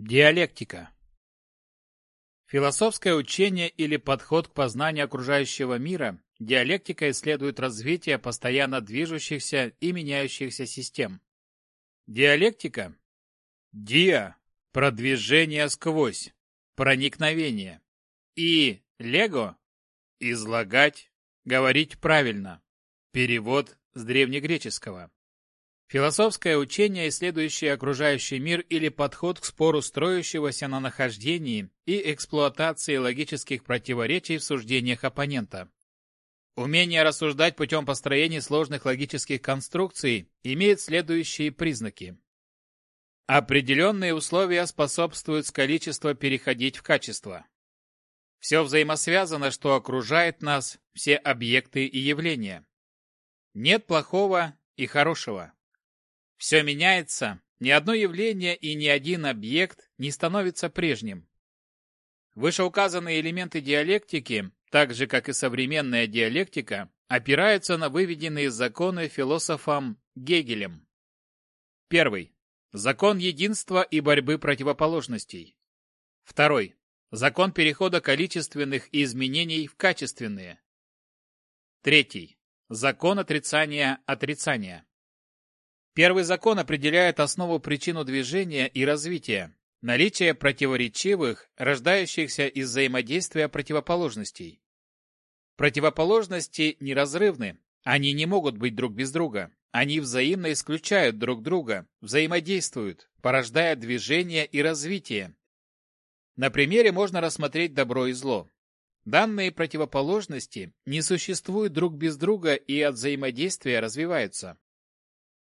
Диалектика Философское учение или подход к познанию окружающего мира, диалектика исследует развитие постоянно движущихся и меняющихся систем. Диалектика – диа – продвижение сквозь, проникновение, и лего – излагать, говорить правильно, перевод с древнегреческого. Философское учение, исследующее окружающий мир или подход к спору строящегося на нахождении и эксплуатации логических противоречий в суждениях оппонента. Умение рассуждать путем построения сложных логических конструкций имеет следующие признаки. Определенные условия способствуют с количества переходить в качество. Все взаимосвязано, что окружает нас, все объекты и явления. Нет плохого и хорошего. Все меняется, ни одно явление и ни один объект не становится прежним. Вышеуказанные элементы диалектики, так же как и современная диалектика, опираются на выведенные законы философом Гегелем. Первый. Закон единства и борьбы противоположностей. Второй. Закон перехода количественных изменений в качественные. Третий. Закон отрицания отрицания. Первый закон определяет основу причину движения и развития, наличие противоречивых, рождающихся из взаимодействия противоположностей. Противоположности неразрывны, они не могут быть друг без друга. Они взаимно исключают друг друга, взаимодействуют, порождая движение и развитие. На примере можно рассмотреть добро и зло. Данные противоположности не существуют друг без друга и от взаимодействия развиваются.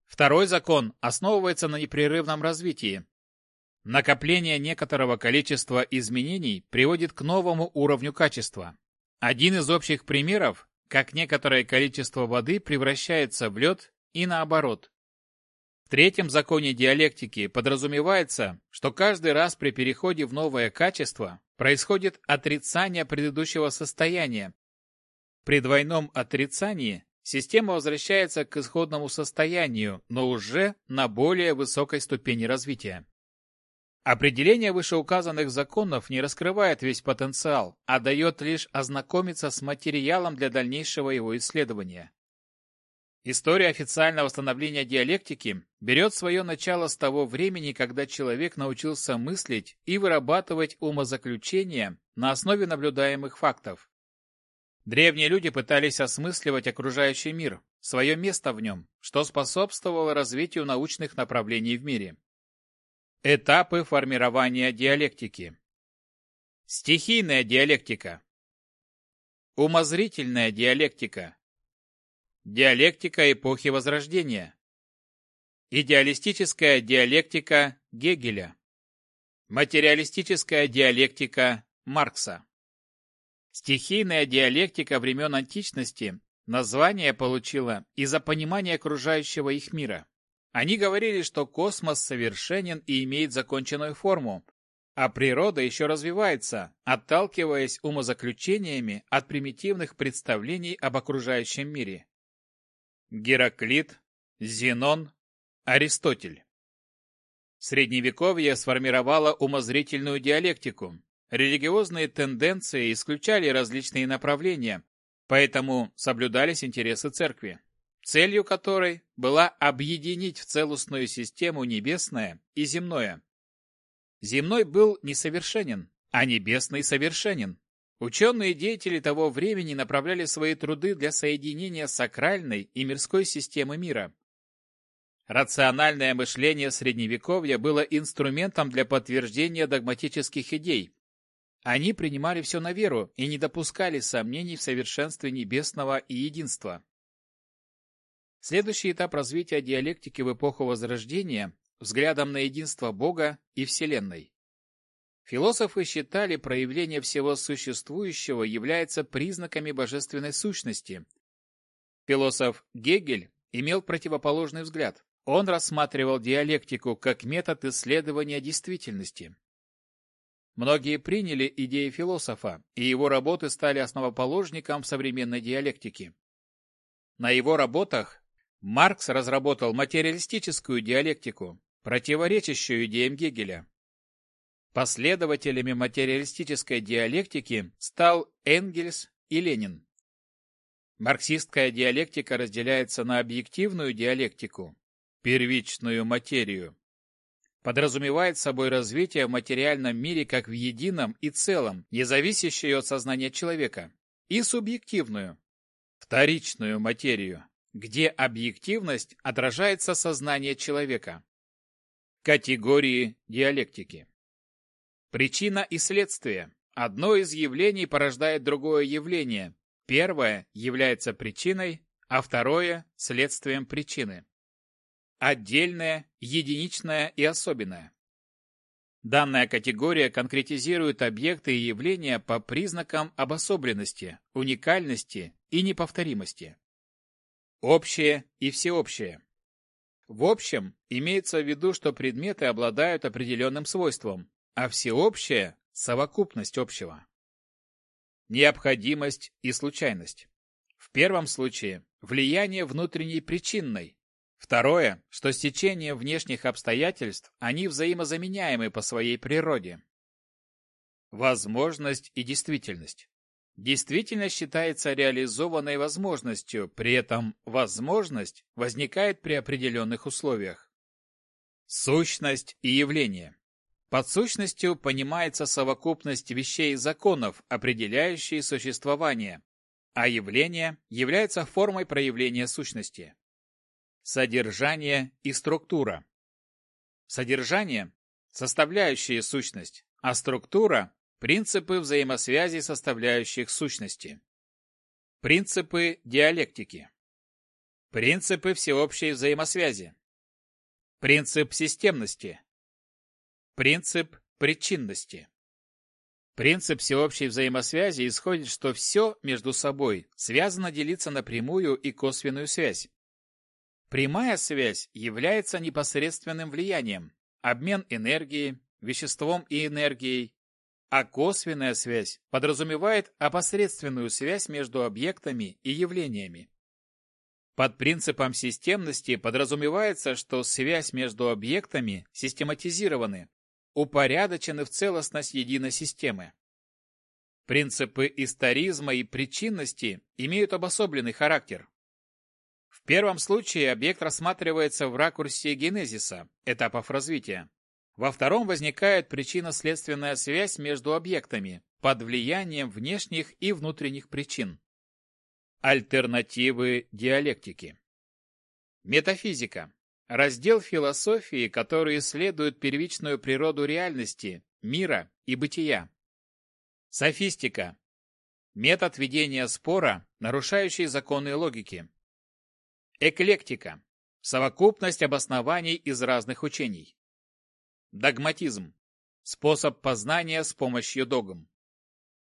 Второй закон основывается на непрерывном развитии. Накопление некоторого количества изменений приводит к новому уровню качества. Один из общих примеров, как некоторое количество воды превращается в лед и наоборот. В третьем законе диалектики подразумевается, что каждый раз при переходе в новое качество происходит отрицание предыдущего состояния. При двойном отрицании система возвращается к исходному состоянию, но уже на более высокой ступени развития. Определение вышеуказанных законов не раскрывает весь потенциал, а дает лишь ознакомиться с материалом для дальнейшего его исследования. История официального становления диалектики берет свое начало с того времени, когда человек научился мыслить и вырабатывать умозаключения на основе наблюдаемых фактов. Древние люди пытались осмысливать окружающий мир, свое место в нем, что способствовало развитию научных направлений в мире. Этапы формирования диалектики. Стихийная диалектика. Умозрительная диалектика. Диалектика эпохи Возрождения. Идеалистическая диалектика Гегеля. Материалистическая диалектика Маркса. Стихийная диалектика времен античности название получила из-за понимания окружающего их мира. Они говорили, что космос совершенен и имеет законченную форму, а природа еще развивается, отталкиваясь умозаключениями от примитивных представлений об окружающем мире. Гераклит, Зенон, Аристотель. Средневековье сформировало умозрительную диалектику, Религиозные тенденции исключали различные направления, поэтому соблюдались интересы церкви, целью которой была объединить в целостную систему небесное и земное. Земной был несовершенен, а небесный совершенен. Ученые деятели того времени направляли свои труды для соединения сакральной и мирской системы мира. Рациональное мышление Средневековья было инструментом для подтверждения догматических идей, они принимали все на веру и не допускали сомнений в совершенстве небесного и единства. Следующий этап развития диалектики в эпоху Возрождения – взглядом на единство Бога и Вселенной. Философы считали проявление всего существующего является признаками божественной сущности. Философ Гегель имел противоположный взгляд. Он рассматривал диалектику как метод исследования действительности. Многие приняли идеи философа, и его работы стали основоположником современной диалектики. На его работах Маркс разработал материалистическую диалектику, противоречащую идеям Гегеля. Последователями материалистической диалектики стал Энгельс и Ленин. Марксистская диалектика разделяется на объективную диалектику, первичную материю, подразумевает собой развитие в материальном мире как в едином и целом, не зависящее от сознания человека, и субъективную, вторичную материю, где объективность отражается сознание человека. Категории диалектики. Причина и следствие. Одно из явлений порождает другое явление. Первое является причиной, а второе – следствием причины. Отдельное, единичное и особенное. Данная категория конкретизирует объекты и явления по признакам обособленности, уникальности и неповторимости. Общее и всеобщее. В общем, имеется в виду, что предметы обладают определенным свойством, а всеобщее – совокупность общего. Необходимость и случайность. В первом случае – влияние внутренней причинной. Второе, что стечение внешних обстоятельств, они взаимозаменяемы по своей природе. Возможность и действительность. Действительность считается реализованной возможностью, при этом возможность возникает при определенных условиях. Сущность и явление. Под сущностью понимается совокупность вещей и законов, определяющие существование, а явление является формой проявления сущности. Содержание и структура. Содержание – составляющие сущность, а структура Принципы взаимосвязи составляющих сущности. Принципы диалектики. Принципы всеобщей взаимосвязи. Принцип системности. Принцип причинности. Принцип всеобщей взаимосвязи исходит, что все между собой связано делиться на прямую и косвенную связь. Прямая связь является непосредственным влиянием, обмен энергией, веществом и энергией, а косвенная связь подразумевает опосредственную связь между объектами и явлениями. Под принципом системности подразумевается, что связь между объектами систематизированы, упорядочены в целостность единой системы. Принципы историзма и причинности имеют обособленный характер. В первом случае объект рассматривается в ракурсе генезиса, этапов развития. Во втором возникает причинно-следственная связь между объектами под влиянием внешних и внутренних причин. Альтернативы диалектики. Метафизика. Раздел философии, который исследует первичную природу реальности, мира и бытия. Софистика. Метод ведения спора, нарушающий законы логики. Эклектика. Совокупность обоснований из разных учений. Догматизм. Способ познания с помощью догм.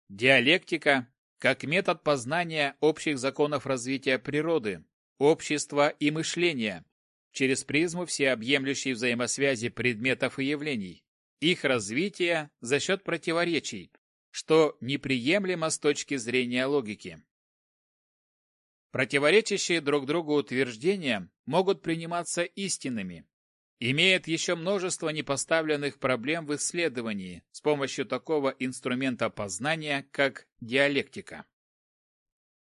Диалектика как метод познания общих законов развития природы, общества и мышления через призму всеобъемлющей взаимосвязи предметов и явлений, их развития за счет противоречий, что неприемлемо с точки зрения логики. Противоречащие друг другу утверждения могут приниматься истинными, имеет еще множество непоставленных проблем в исследовании с помощью такого инструмента познания, как диалектика.